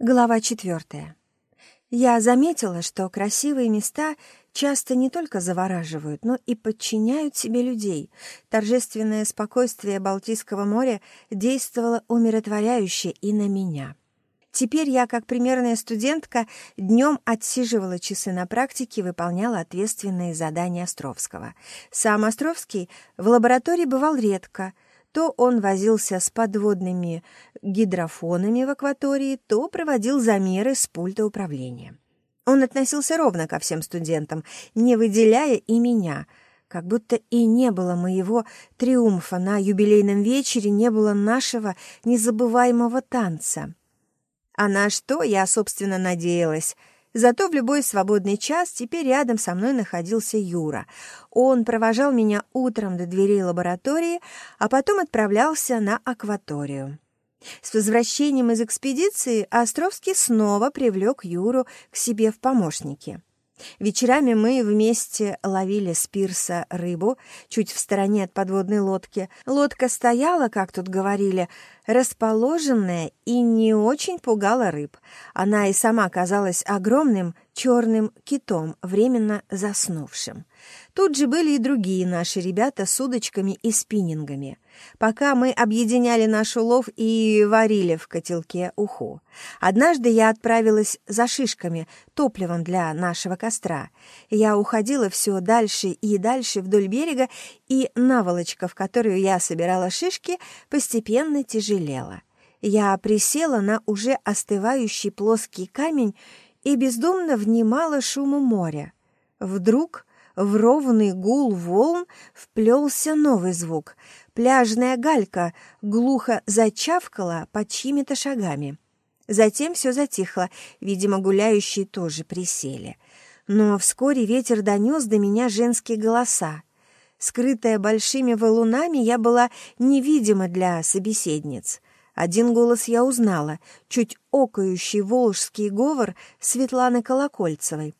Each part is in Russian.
Глава четвертая. Я заметила, что красивые места часто не только завораживают, но и подчиняют себе людей. Торжественное спокойствие Балтийского моря действовало умиротворяюще и на меня. Теперь я, как примерная студентка, днем отсиживала часы на практике, выполняла ответственные задания Островского. Сам Островский в лаборатории бывал редко — то он возился с подводными гидрофонами в акватории, то проводил замеры с пульта управления. Он относился ровно ко всем студентам, не выделяя и меня, как будто и не было моего триумфа на юбилейном вечере, не было нашего незабываемого танца. А на что я, собственно, надеялась — Зато в любой свободный час теперь рядом со мной находился Юра. Он провожал меня утром до дверей лаборатории, а потом отправлялся на акваторию. С возвращением из экспедиции Островский снова привлек Юру к себе в помощники. Вечерами мы вместе ловили с пирса рыбу, чуть в стороне от подводной лодки. Лодка стояла, как тут говорили, расположенная и не очень пугала рыб. Она и сама казалась огромным черным китом, временно заснувшим. Тут же были и другие наши ребята с удочками и спиннингами. Пока мы объединяли наш улов и варили в котелке уху. Однажды я отправилась за шишками, топливом для нашего костра. Я уходила все дальше и дальше вдоль берега, и наволочка, в которую я собирала шишки, постепенно тяжелела. Я присела на уже остывающий плоский камень и бездумно внимала шуму моря. Вдруг в ровный гул волн вплелся новый звук. Пляжная галька глухо зачавкала под чьими-то шагами. Затем все затихло, видимо, гуляющие тоже присели. Но вскоре ветер донес до меня женские голоса. Скрытая большими валунами, я была невидима для собеседниц. Один голос я узнала, чуть окающий волжский говор Светланы Колокольцевой.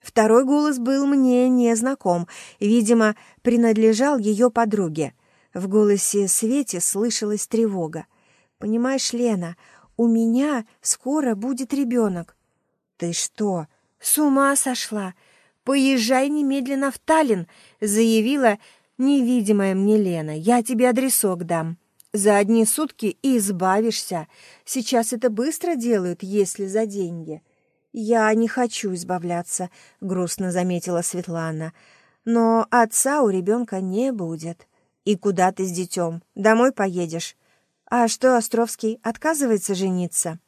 Второй голос был мне незнаком, видимо, принадлежал ее подруге. В голосе Свете слышалась тревога. «Понимаешь, Лена, у меня скоро будет ребенок». «Ты что, с ума сошла? Поезжай немедленно в Таллин», — заявила невидимая мне Лена. «Я тебе адресок дам. За одни сутки избавишься. Сейчас это быстро делают, если за деньги». «Я не хочу избавляться», — грустно заметила Светлана. «Но отца у ребенка не будет. И куда ты с детем? Домой поедешь? А что, Островский отказывается жениться?»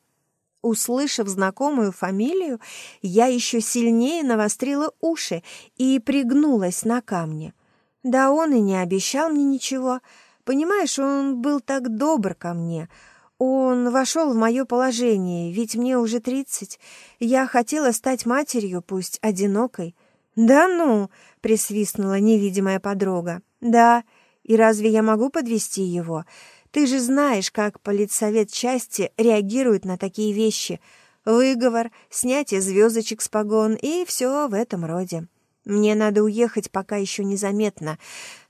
Услышав знакомую фамилию, я еще сильнее навострила уши и пригнулась на камне. Да он и не обещал мне ничего. Понимаешь, он был так добр ко мне — он вошел в мое положение, ведь мне уже тридцать. Я хотела стать матерью, пусть одинокой. «Да ну!» — присвистнула невидимая подруга. «Да, и разве я могу подвести его? Ты же знаешь, как политсовет части реагирует на такие вещи. Выговор, снятие звездочек с погон и все в этом роде. Мне надо уехать, пока еще незаметно.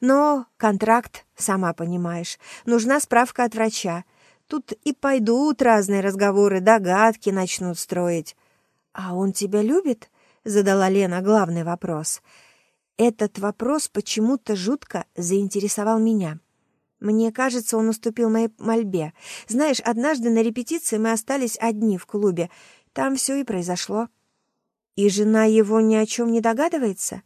Но контракт, сама понимаешь, нужна справка от врача. Тут и пойдут разные разговоры, догадки начнут строить. «А он тебя любит?» — задала Лена главный вопрос. Этот вопрос почему-то жутко заинтересовал меня. Мне кажется, он уступил моей мольбе. Знаешь, однажды на репетиции мы остались одни в клубе. Там все и произошло. И жена его ни о чем не догадывается?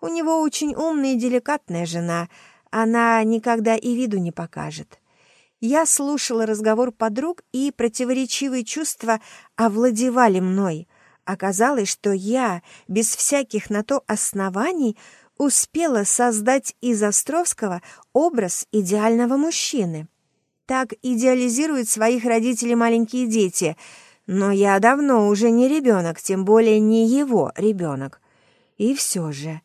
У него очень умная и деликатная жена. Она никогда и виду не покажет. Я слушала разговор подруг, и противоречивые чувства овладевали мной. Оказалось, что я, без всяких на то оснований, успела создать из Островского образ идеального мужчины. Так идеализируют своих родителей маленькие дети, но я давно уже не ребенок, тем более не его ребенок. И все же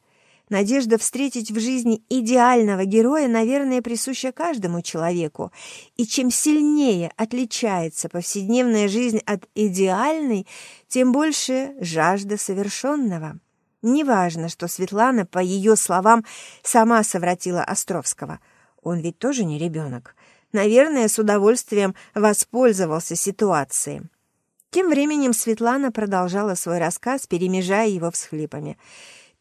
Надежда встретить в жизни идеального героя, наверное, присуща каждому человеку. И чем сильнее отличается повседневная жизнь от идеальной, тем больше жажда совершенного. Неважно, что Светлана, по ее словам, сама совратила Островского. Он ведь тоже не ребенок. Наверное, с удовольствием воспользовался ситуацией. Тем временем Светлана продолжала свой рассказ, перемежая его всхлипами.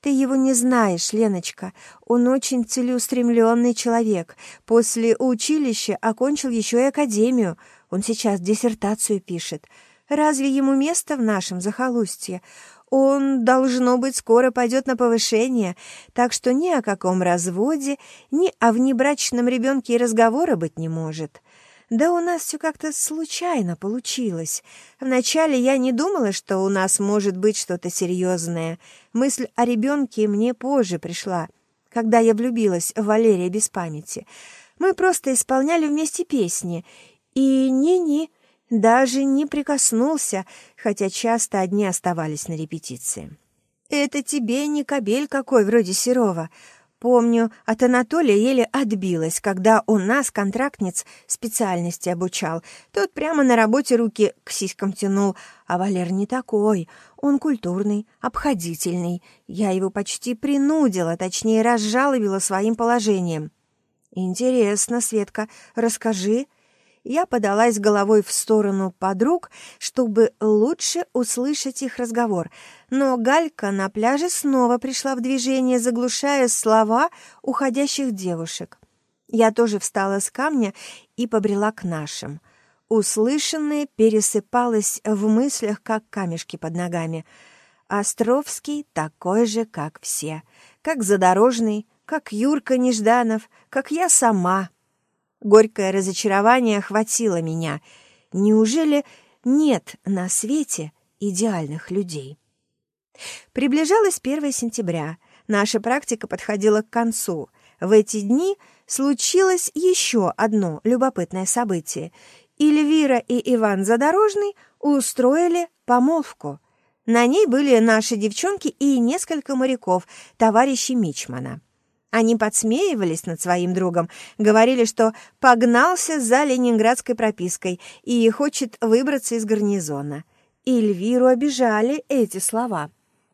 «Ты его не знаешь, Леночка. Он очень целеустремленный человек. После училища окончил еще и академию. Он сейчас диссертацию пишет. Разве ему место в нашем захолустье? Он, должно быть, скоро пойдет на повышение, так что ни о каком разводе, ни о внебрачном ребенке и разговора быть не может. Да у нас все как-то случайно получилось. Вначале я не думала, что у нас может быть что-то серьезное. Мысль о ребенке мне позже пришла, когда я влюбилась в Валерия без памяти. Мы просто исполняли вместе песни. И ни-ни, даже не прикоснулся, хотя часто одни оставались на репетиции. «Это тебе не кобель какой, вроде Серова», Помню, от Анатолия еле отбилась, когда он нас, контрактниц, специальности обучал. Тот прямо на работе руки к сиськам тянул, а Валер не такой. Он культурный, обходительный. Я его почти принудила, точнее, разжалобила своим положением. «Интересно, Светка, расскажи», я подалась головой в сторону подруг, чтобы лучше услышать их разговор, но Галька на пляже снова пришла в движение, заглушая слова уходящих девушек. Я тоже встала с камня и побрела к нашим. Услышанное пересыпалось в мыслях, как камешки под ногами. Островский такой же, как все, как Задорожный, как Юрка Нежданов, как я сама — Горькое разочарование охватило меня. Неужели нет на свете идеальных людей? Приближалось 1 сентября. Наша практика подходила к концу. В эти дни случилось еще одно любопытное событие. Эльвира и Иван Задорожный устроили помолвку. На ней были наши девчонки и несколько моряков, товарищи Мичмана. Они подсмеивались над своим другом, говорили, что погнался за ленинградской пропиской и хочет выбраться из гарнизона. Эльвиру обижали эти слова.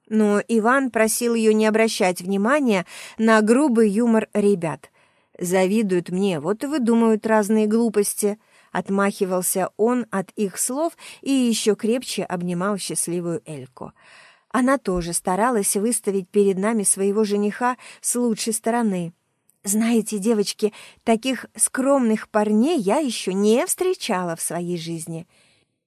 Но Иван просил ее не обращать внимания на грубый юмор ребят. «Завидуют мне, вот и выдумывают разные глупости», — отмахивался он от их слов и еще крепче обнимал счастливую Эльку. Она тоже старалась выставить перед нами своего жениха с лучшей стороны. Знаете, девочки, таких скромных парней я еще не встречала в своей жизни.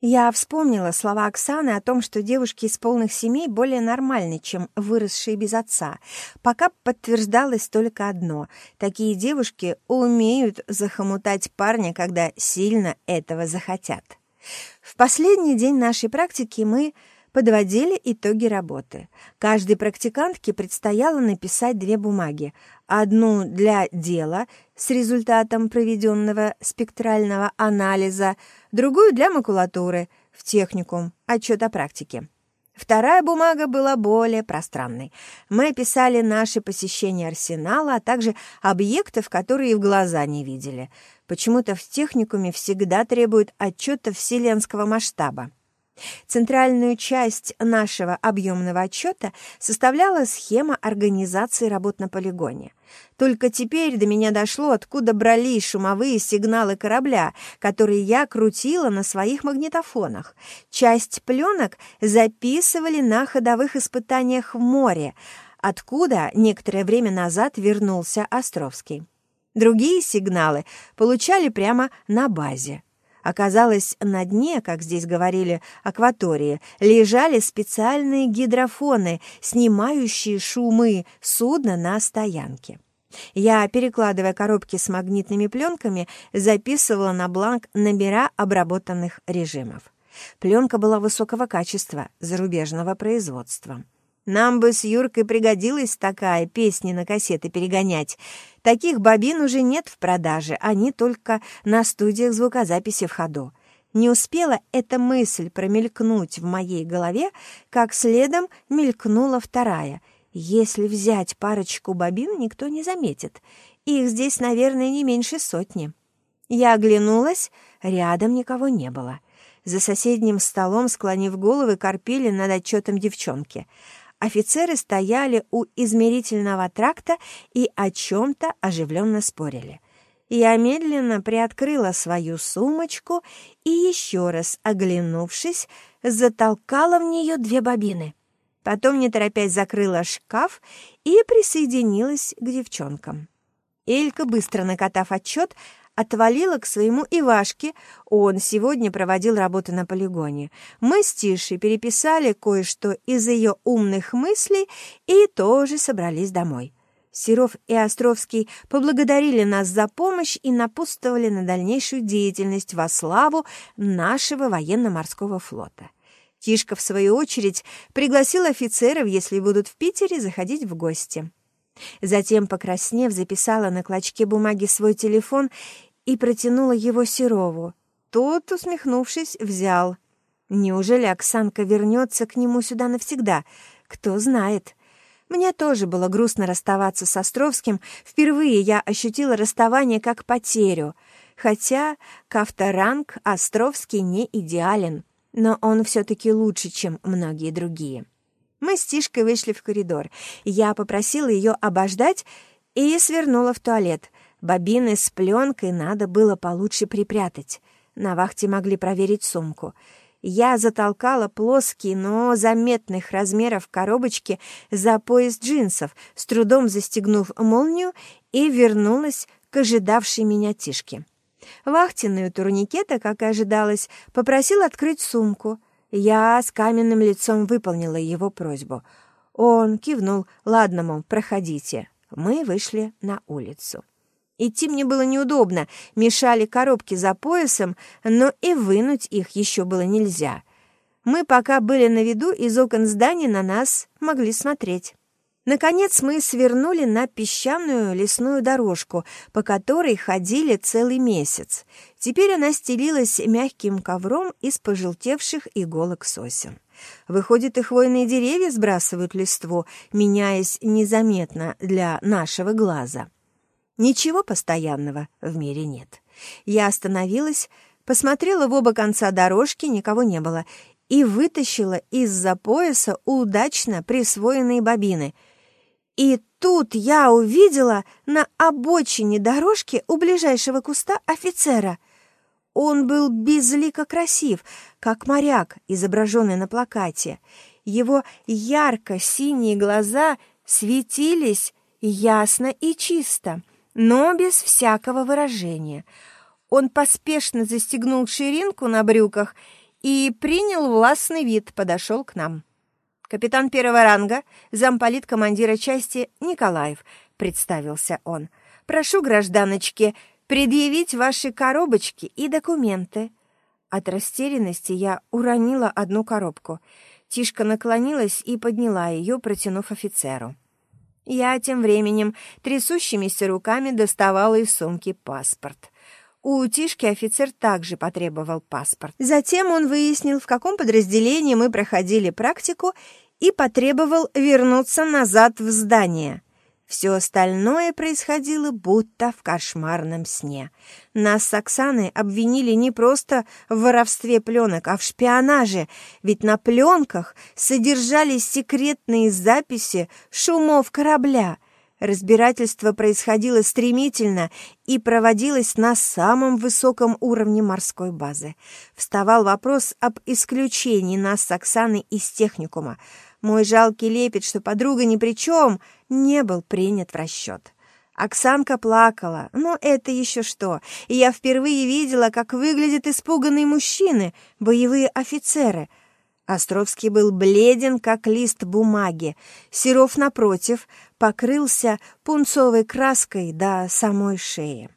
Я вспомнила слова Оксаны о том, что девушки из полных семей более нормальны, чем выросшие без отца. Пока подтверждалось только одно — такие девушки умеют захомутать парня, когда сильно этого захотят. В последний день нашей практики мы подводили итоги работы. Каждой практикантке предстояло написать две бумаги. Одну для дела с результатом проведенного спектрального анализа, другую для макулатуры в техникум, отчет о практике. Вторая бумага была более пространной. Мы описали наши посещения арсенала, а также объектов, которые в глаза не видели. Почему-то в техникуме всегда требуют отчета вселенского масштаба. Центральную часть нашего объемного отчета составляла схема организации работ на полигоне. Только теперь до меня дошло, откуда брались шумовые сигналы корабля, которые я крутила на своих магнитофонах. Часть пленок записывали на ходовых испытаниях в море, откуда некоторое время назад вернулся Островский. Другие сигналы получали прямо на базе. Оказалось, на дне, как здесь говорили, акватории, лежали специальные гидрофоны, снимающие шумы судна на стоянке. Я, перекладывая коробки с магнитными пленками, записывала на бланк номера обработанных режимов. Пленка была высокого качества, зарубежного производства. Нам бы с Юркой пригодилась такая песни на кассеты перегонять. Таких бобин уже нет в продаже, они только на студиях звукозаписи в ходу. Не успела эта мысль промелькнуть в моей голове, как следом мелькнула вторая. Если взять парочку бобин, никто не заметит. Их здесь, наверное, не меньше сотни. Я оглянулась, рядом никого не было. За соседним столом, склонив головы, корпели над отчетом девчонки — Офицеры стояли у измерительного тракта и о чем-то оживленно спорили. Я медленно приоткрыла свою сумочку и, еще раз оглянувшись, затолкала в нее две бобины. Потом, не торопясь, закрыла шкаф и присоединилась к девчонкам. Элька, быстро накатав отчет, отвалила к своему Ивашке. Он сегодня проводил работу на полигоне. Мы с Тишей переписали кое-что из ее умных мыслей и тоже собрались домой. Серов и Островский поблагодарили нас за помощь и напутствовали на дальнейшую деятельность во славу нашего военно-морского флота. Тишка, в свою очередь, пригласил офицеров, если будут в Питере, заходить в гости. Затем, покраснев, записала на клочке бумаги свой телефон и протянула его Серову. Тот, усмехнувшись, взял. Неужели Оксанка вернется к нему сюда навсегда? Кто знает. Мне тоже было грустно расставаться с Островским. Впервые я ощутила расставание как потерю. Хотя Кавторанг Островский не идеален, но он все-таки лучше, чем многие другие. Мы с Тишкой вышли в коридор. Я попросила ее обождать и свернула в туалет. Бобины с пленкой надо было получше припрятать. На вахте могли проверить сумку. Я затолкала плоские, но заметных размеров коробочки за пояс джинсов, с трудом застегнув молнию, и вернулась к ожидавшей меня Тишке. Вахтенный турникета, как и ожидалось, попросил открыть сумку. Я с каменным лицом выполнила его просьбу. Он кивнул «Ладно, мол, проходите». Мы вышли на улицу. Идти мне было неудобно, мешали коробки за поясом, но и вынуть их еще было нельзя. Мы пока были на виду, из окон здания на нас могли смотреть. Наконец мы свернули на песчаную лесную дорожку, по которой ходили целый месяц. Теперь она стелилась мягким ковром из пожелтевших иголок сосен. Выходит, и хвойные деревья сбрасывают листву, меняясь незаметно для нашего глаза. Ничего постоянного в мире нет. Я остановилась, посмотрела в оба конца дорожки, никого не было, и вытащила из-за пояса удачно присвоенные бобины. И тут я увидела на обочине дорожки у ближайшего куста офицера. Он был безлико красив, как моряк, изображенный на плакате. Его ярко-синие глаза светились ясно и чисто — но без всякого выражения. Он поспешно застегнул ширинку на брюках и принял властный вид, подошел к нам. «Капитан первого ранга, замполит командира части Николаев», — представился он. «Прошу, гражданочки, предъявить ваши коробочки и документы». От растерянности я уронила одну коробку. Тишка наклонилась и подняла ее, протянув офицеру. Я тем временем трясущимися руками доставала из сумки паспорт. У Тишки офицер также потребовал паспорт. Затем он выяснил, в каком подразделении мы проходили практику, и потребовал вернуться назад в здание. Все остальное происходило будто в кошмарном сне. Нас с Оксаной обвинили не просто в воровстве пленок, а в шпионаже, ведь на пленках содержались секретные записи шумов корабля. Разбирательство происходило стремительно и проводилось на самом высоком уровне морской базы. Вставал вопрос об исключении нас с Оксаной из техникума — мой жалкий лепет, что подруга ни при чем, не был принят в расчет. Оксанка плакала, но это еще что. И я впервые видела, как выглядят испуганные мужчины, боевые офицеры. Островский был бледен, как лист бумаги. Серов, напротив, покрылся пунцовой краской до самой шеи.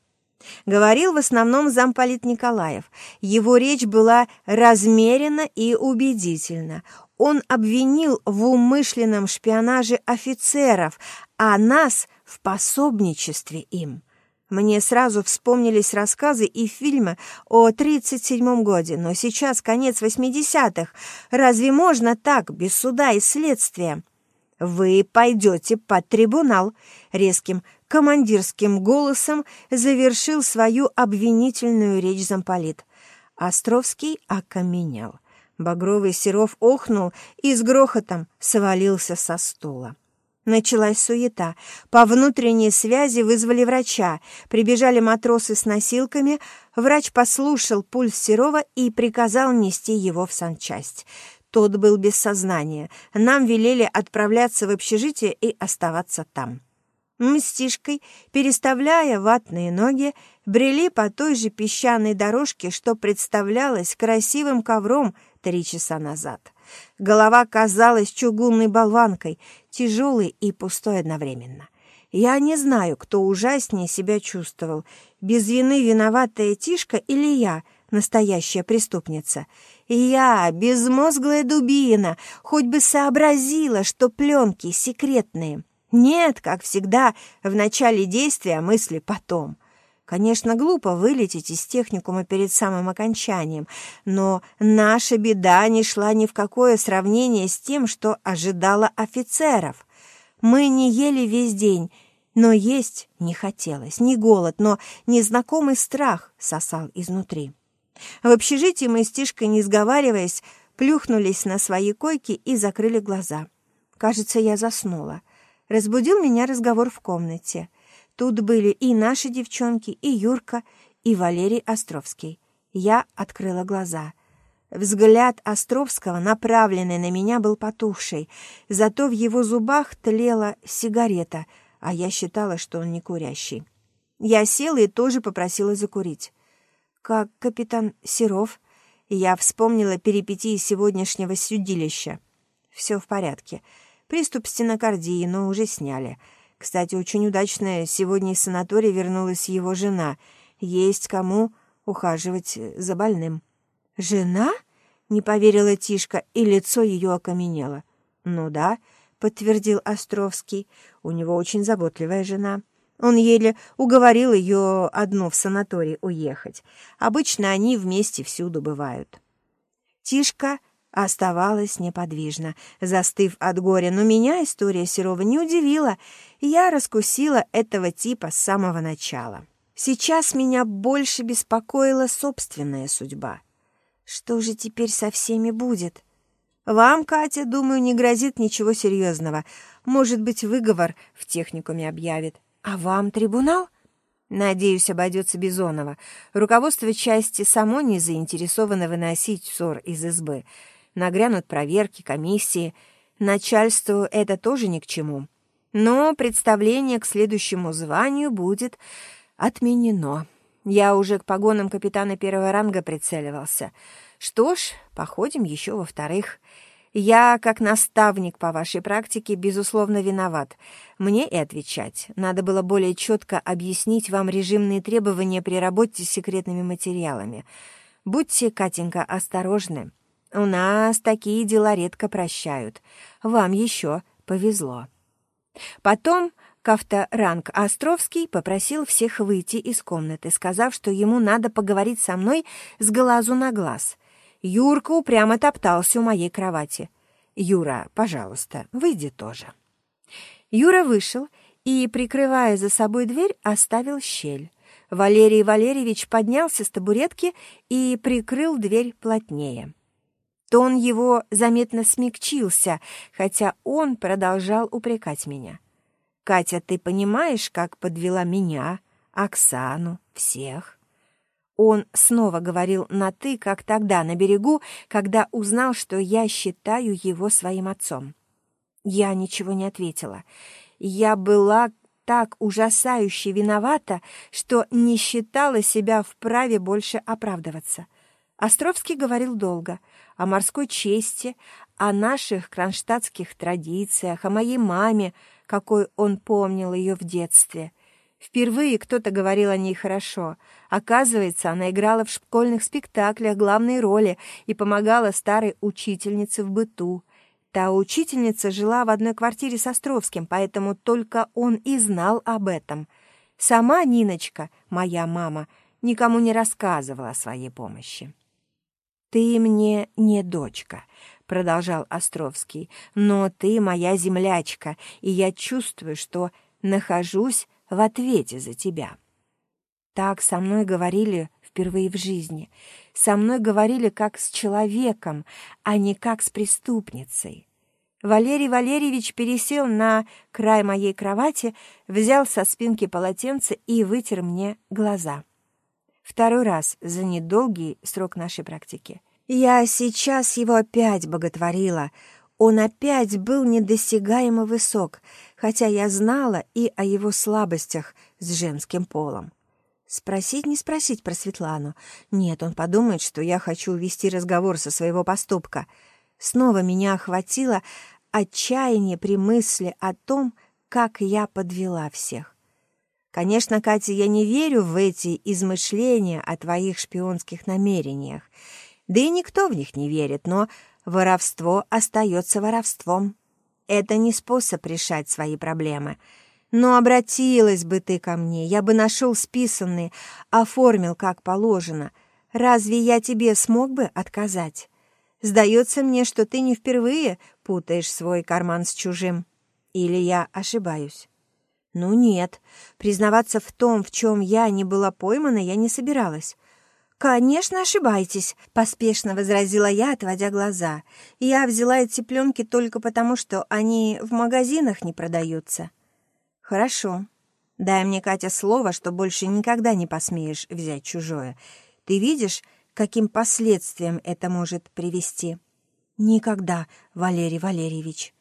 Говорил в основном замполит Николаев. Его речь была размерена и убедительна он обвинил в умышленном шпионаже офицеров, а нас в пособничестве им. Мне сразу вспомнились рассказы и фильмы о 37-м годе, но сейчас конец 80-х. Разве можно так, без суда и следствия? «Вы пойдете под трибунал», — резким командирским голосом завершил свою обвинительную речь замполит. Островский окаменел. Багровый Серов охнул и с грохотом свалился со стула. Началась суета. По внутренней связи вызвали врача. Прибежали матросы с носилками. Врач послушал пульс Серова и приказал нести его в санчасть. Тот был без сознания. Нам велели отправляться в общежитие и оставаться там. Мы с Тишкой, переставляя ватные ноги, брели по той же песчаной дорожке, что представлялась красивым ковром три часа назад. Голова казалась чугунной болванкой, тяжелой и пустой одновременно. Я не знаю, кто ужаснее себя чувствовал, без вины виноватая Тишка или я, настоящая преступница. Я, безмозглая дубина, хоть бы сообразила, что пленки секретные. Нет, как всегда, в начале действия мысли потом. Конечно, глупо вылететь из техникума перед самым окончанием, но наша беда не шла ни в какое сравнение с тем, что ожидало офицеров. Мы не ели весь день, но есть не хотелось. Не голод, но незнакомый страх сосал изнутри. В общежитии мы с Тишкой, не сговариваясь, плюхнулись на свои койки и закрыли глаза. Кажется, я заснула. Разбудил меня разговор в комнате — Тут были и наши девчонки, и Юрка, и Валерий Островский. Я открыла глаза. Взгляд Островского, направленный на меня, был потухший, зато в его зубах тлела сигарета, а я считала, что он не курящий. Я села и тоже попросила закурить. «Как капитан Серов?» Я вспомнила перипетии сегодняшнего судилища. «Все в порядке. Приступ стенокардии, но уже сняли». Кстати, очень удачно сегодня из санатория вернулась его жена. Есть кому ухаживать за больным. «Жена?» — не поверила Тишка, и лицо ее окаменело. «Ну да», — подтвердил Островский, — «у него очень заботливая жена». Он еле уговорил ее одну в санаторий уехать. Обычно они вместе всюду бывают. Тишка оставалась неподвижно, застыв от горя, но меня история Серова не удивила, и я раскусила этого типа с самого начала. Сейчас меня больше беспокоила собственная судьба. Что же теперь со всеми будет? Вам, Катя, думаю, не грозит ничего серьезного. Может быть, выговор в техникуме объявит. А вам трибунал? Надеюсь, обойдется Бизонова. Руководство части само не заинтересовано выносить ссор из избы — нагрянут проверки, комиссии. Начальству это тоже ни к чему. Но представление к следующему званию будет отменено. Я уже к погонам капитана первого ранга прицеливался. Что ж, походим еще во-вторых. Я, как наставник по вашей практике, безусловно, виноват. Мне и отвечать. Надо было более четко объяснить вам режимные требования при работе с секретными материалами. Будьте, Катенька, осторожны. У нас такие дела редко прощают. Вам еще повезло. Потом Кавторанг Островский попросил всех выйти из комнаты, сказав, что ему надо поговорить со мной с глазу на глаз. Юрка упрямо топтался у моей кровати. «Юра, пожалуйста, выйди тоже». Юра вышел и, прикрывая за собой дверь, оставил щель. Валерий Валерьевич поднялся с табуретки и прикрыл дверь плотнее. Тон его заметно смягчился, хотя он продолжал упрекать меня. «Катя, ты понимаешь, как подвела меня, Оксану, всех?» Он снова говорил на «ты», как тогда на берегу, когда узнал, что я считаю его своим отцом. Я ничего не ответила. Я была так ужасающе виновата, что не считала себя вправе больше оправдываться. Островский говорил долго — о морской чести, о наших кронштадтских традициях, о моей маме, какой он помнил ее в детстве. Впервые кто-то говорил о ней хорошо. Оказывается, она играла в школьных спектаклях главные роли и помогала старой учительнице в быту. Та учительница жила в одной квартире с Островским, поэтому только он и знал об этом. Сама Ниночка, моя мама, никому не рассказывала о своей помощи. «Ты мне не дочка», — продолжал Островский, «но ты моя землячка, и я чувствую, что нахожусь в ответе за тебя». Так со мной говорили впервые в жизни. Со мной говорили как с человеком, а не как с преступницей. Валерий Валерьевич пересел на край моей кровати, взял со спинки полотенце и вытер мне глаза. Второй раз за недолгий срок нашей практики. Я сейчас его опять боготворила. Он опять был недосягаемо высок, хотя я знала и о его слабостях с женским полом. Спросить, не спросить про Светлану. Нет, он подумает, что я хочу увести разговор со своего поступка. Снова меня охватило отчаяние при мысли о том, как я подвела всех. Конечно, Катя, я не верю в эти измышления о твоих шпионских намерениях. Да и никто в них не верит, но воровство остается воровством. Это не способ решать свои проблемы. Но обратилась бы ты ко мне, я бы нашел списанные, оформил как положено. Разве я тебе смог бы отказать? Сдается мне, что ты не впервые путаешь свой карман с чужим. Или я ошибаюсь? Ну нет, признаваться в том, в чем я не была поймана, я не собиралась. «Конечно, ошибаетесь», — поспешно возразила я, отводя глаза. «Я взяла эти пленки только потому, что они в магазинах не продаются». «Хорошо. Дай мне, Катя, слово, что больше никогда не посмеешь взять чужое. Ты видишь, каким последствиям это может привести. Никогда, Валерий Валерьевич.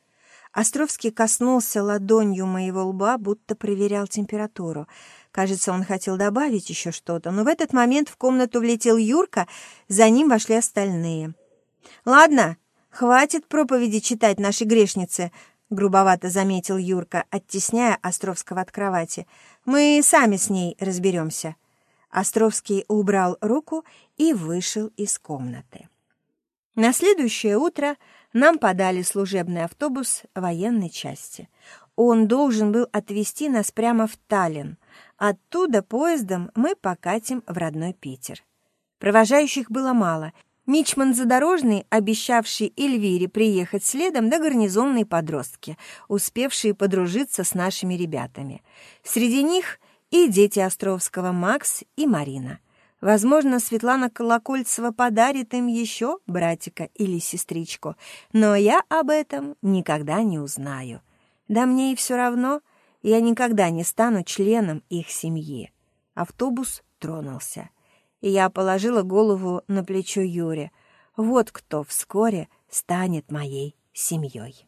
Островский коснулся ладонью моего лба, будто проверял температуру. Кажется, он хотел добавить еще что-то, но в этот момент в комнату влетел Юрка, за ним вошли остальные. «Ладно, хватит проповеди читать нашей грешнице», — грубовато заметил Юрка, оттесняя Островского от кровати. «Мы сами с ней разберемся». Островский убрал руку и вышел из комнаты. На следующее утро нам подали служебный автобус военной части. Он должен был отвезти нас прямо в Таллин. Оттуда поездом мы покатим в родной Питер. Провожающих было мало. Мичман Задорожный, обещавший Эльвире приехать следом, да гарнизонные подростки, успевшие подружиться с нашими ребятами. Среди них — и дети Островского Макс и Марина. Возможно, Светлана Колокольцева подарит им еще братика или сестричку, но я об этом никогда не узнаю. Да мне и все равно, я никогда не стану членом их семьи. Автобус тронулся, и я положила голову на плечо Юре. Вот кто вскоре станет моей семьей.